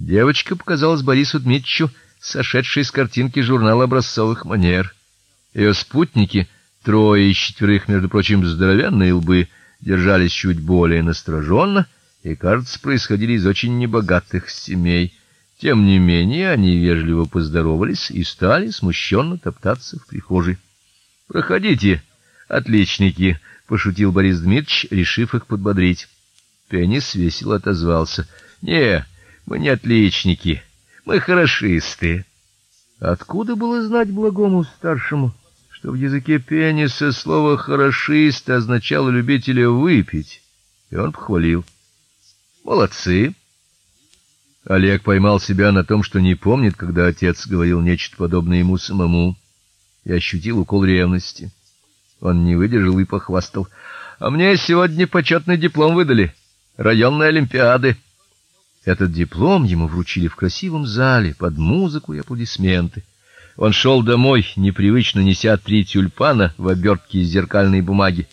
Девочка показалась Борису Дмитриевичу сошедшей с картинки журнала образцовых манер. Ее спутники, трое из четверых, между прочим, здоровенные лбы, держались чуть более настороженно и, кажется, происходили из очень небогатых семей. Тем не менее, они вежливо поздоровались и стали смущенно топтаться в прихожей. Проходите, отличники, пошутил Борис Дмитрич, решив их подбодрить. Пенис весело отозвался: "Не, мы не отличники, мы хорошисты". Откуда было знать благому старшему, что в языке пениса слово хорошист означало любителя выпить? И он похвалил: "Молодцы". Олег поймал себя на том, что не помнит, когда отец говорил нечто подобное ему самому, и ощутил укол ревности. Он не выдержал и похвастал: "А мне сегодня почетный диплом выдали районной олимпиады". Этот диплом ему вручили в красивом зале под музыку и аплодисменты. Он шел домой, непривычно неся три тюльпана в обертке из зеркальной бумаги,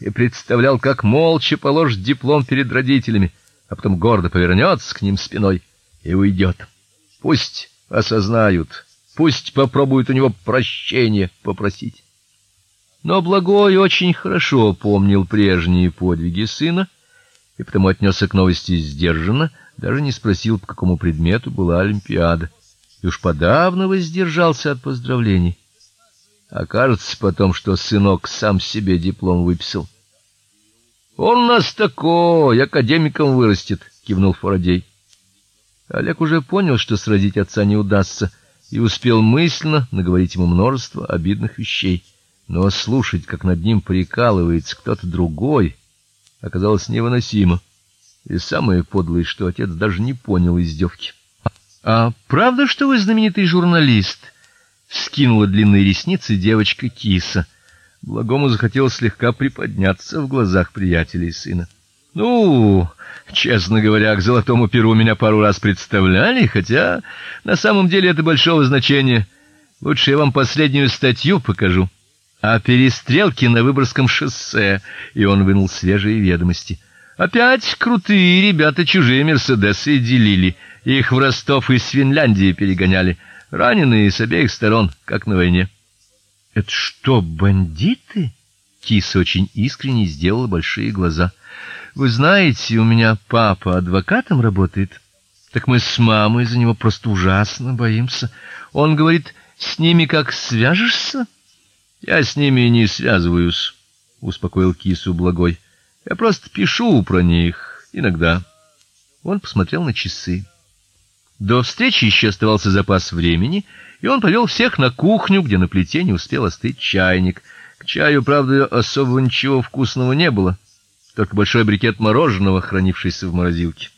и представлял, как молча положит диплом перед родителями, а потом гордо повернется к ним спиной и уйдет. Пусть осознают, пусть попробуют у него прощения попросить. Но благой очень хорошо помнил прежние подвиги сына и потому отнесся к новости сдержанно, даже не спросил, по какому предмету была олимпиада. И уж подавно воздержался от поздравлений. Окажется потом, что сынок сам себе диплом выписал. Он нас такой, академиком вырастет, кивнул Фарадей. Олег уже понял, что сразить отца не удастся, и успел мысленно наговорить ему множество обидных вещей. Но слушать, как над ним прикалывается кто-то другой, оказалось невыносимо. И самое подлое, что отец даже не понял издевки. А правда, что вы знаменитый журналист? Скинула длинные ресницы девочка Киса. Благому захотелось слегка приподняться в глазах приятелей сына. Ну, честно говоря, к золотому перу меня пару раз представляли, хотя на самом деле это большого значения. Лучше я вам последнюю статью покажу о перестрелке на Выборгском шоссе, и он вынул свежие ведомости. Опять крутые ребята чужие мерседесы делили, их в Ростов из Финляндии перегоняли, раненые с обеих сторон, как на войне. Это что, бандиты? Кис очень искренне сделала большие глаза. Вы знаете, у меня папа адвокатом работает. Так мы с мамой за него просто ужасно боимся. Он говорит: "С ними как свяжешься?" Я с ними не связываюсь, успокоил кису Благой. Я просто пишу про них иногда. Он посмотрел на часы. До встречи еще оставался запас времени, и он повел всех на кухню, где на плите не успел остыть чайник. К чаю, правда, особо ничего вкусного не было только большой брикет мороженого, хранившийся в морозилке.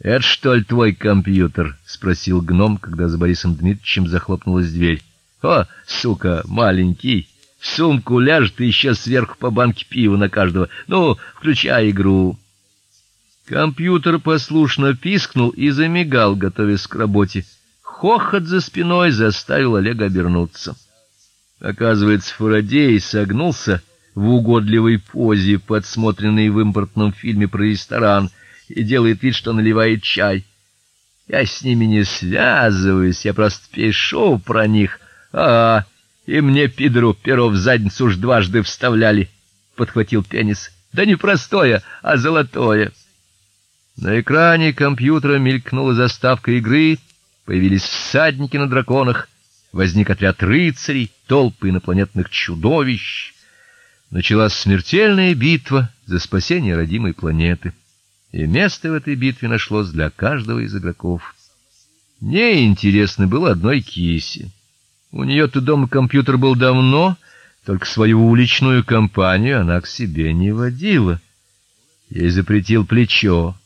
"Это что ли твой компьютер?" спросил гном, когда за Борисом Дмитриевичем захлопнулась дверь. "О, сука, маленький, в сумку ляжет и еще сверху по банке пива на каждого. Ну, включай игру". Компьютер послушно пискнул и замигал, готовясь к работе. Хохот за спиной заставил Олега обернуться. Оказывается, Фарадей согнулся в угодливой позе, подсмотренной в импортном фильме про ресторан, и делает вид, что наливает чай. Я с ними не связываюсь, я просто пишу про них. А, и мне пидору перо в задницу уж дважды вставляли, подхватил пенис. Да не простое, а золотое. На экране компьютера мелькнула заставка игры, появились всадники на драконах, возник отряд рыцарей, толпы инопланетных чудовищ началась смертельная битва за спасение родимой планеты. И место в этой битве нашлось для каждого из игроков. Мне интересно было одной Кисе. У нее-то дома компьютер был давно, только свою уличную компанию она к себе не водила. Ей запретил плечо.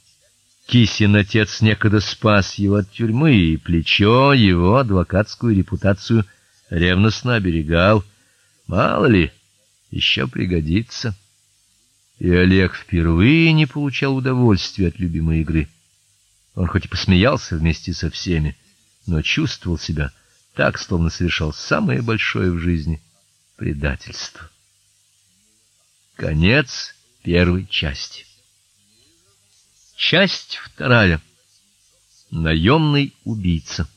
Кисин отец некогда спас его от тюрьмы, и плечо его адвокатскую репутацию ревностно оберегал. Мало ли, еще пригодится. И Олег впервые не получал удовольствия от любимой игры. Он хоть и посмеялся вместе со всеми, но чувствовал себя так, словно совершал самое большое в жизни предательство. Конец первой части. Часть вторая. Наемный убийца.